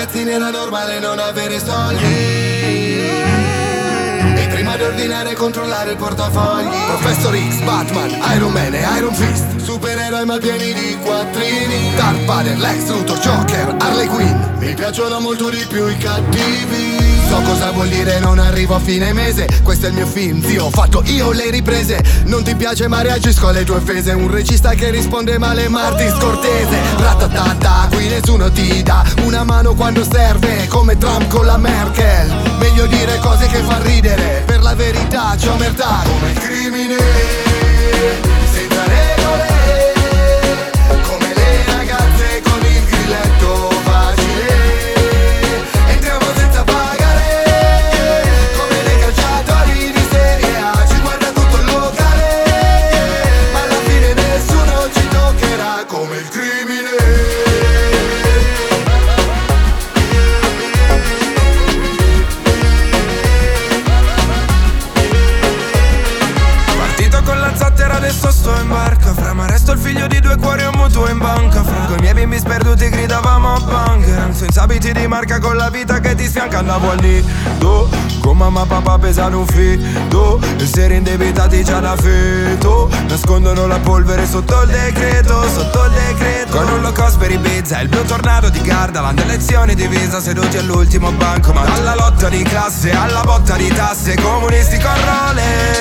ragazzini era normale non avere soldi. E prima di ordinare controllare il portafogli. Professor X, Batman, Iron Man e Iron Fist. Supereroi ma pieni di quattrini. Darth Vader, Lex Luthor, Joker, Harley Quinn. Mi piacciono molto di più i cattivi So cosa vuol dire non arrivo a fine mese. Questo è il mio film, zio, ho fatto io le riprese. Non ti piace ma reagisco alle tue offese. Un regista che risponde male Marti scortese Ratatata, qui nessuno ti dà Una mano quando serve Come Trump con la Merkel. Meglio dire cose che fa ridere. Per la verità c'è omertà Come Senza abiti di marca con la vita che ti sfianca Andavo al nido Con mamma e papà pesano un fido Essere indebitati già da feto Nascondono la polvere sotto il decreto Sotto il decreto. Con un low cost per Ibiza Il blu tornado di Gardaland Elezioni divisa seduti all'ultimo banco. Ma dalla lotta di classe alla botta di tasse Comunisti con Rolex